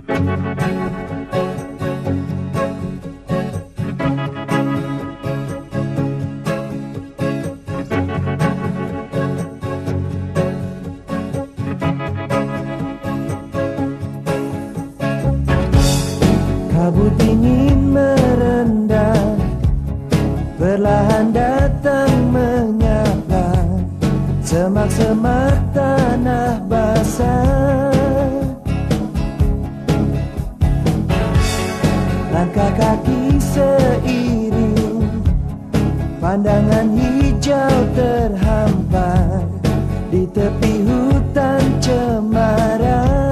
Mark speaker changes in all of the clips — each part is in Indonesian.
Speaker 1: Kabut dingin merendam Perlahan datang menyapa Semak-semak tanah basah Hijau terhampar Di tepi hutan cemara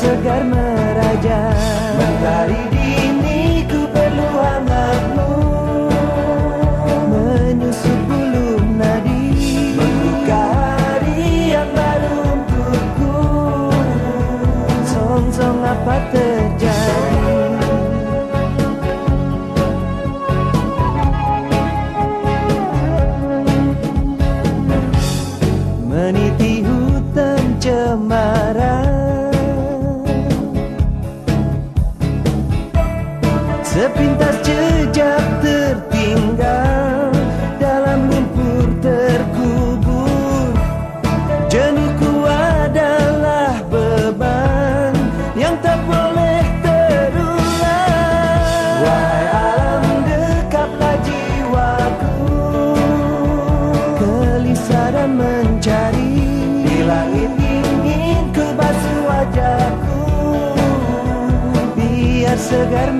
Speaker 1: segar meraja. Mentari dini ku perlu hangatmu. Menyusup bulu nadi. Membuka hari yang baru untukku. Song-song apa terjadi Sepintas jejak tertinggal Dalam lumpur terkubur. Jenuhku adalah beban Yang tak boleh terulang. Wahai alam dekaplah jiwaku. Gelisah dan mencari. Di langit ingin ku basuh wajahku. Biar segar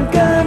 Speaker 1: Bianca.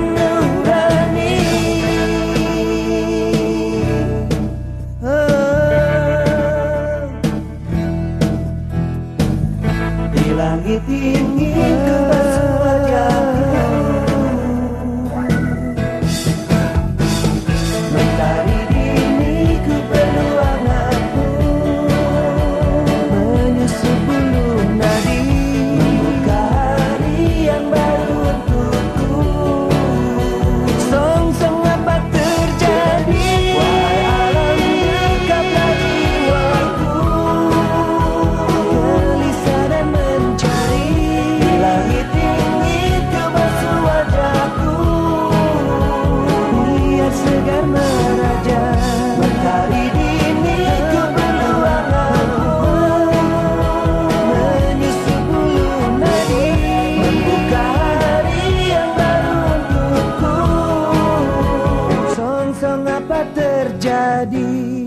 Speaker 1: Untukku Song-song apa terjadi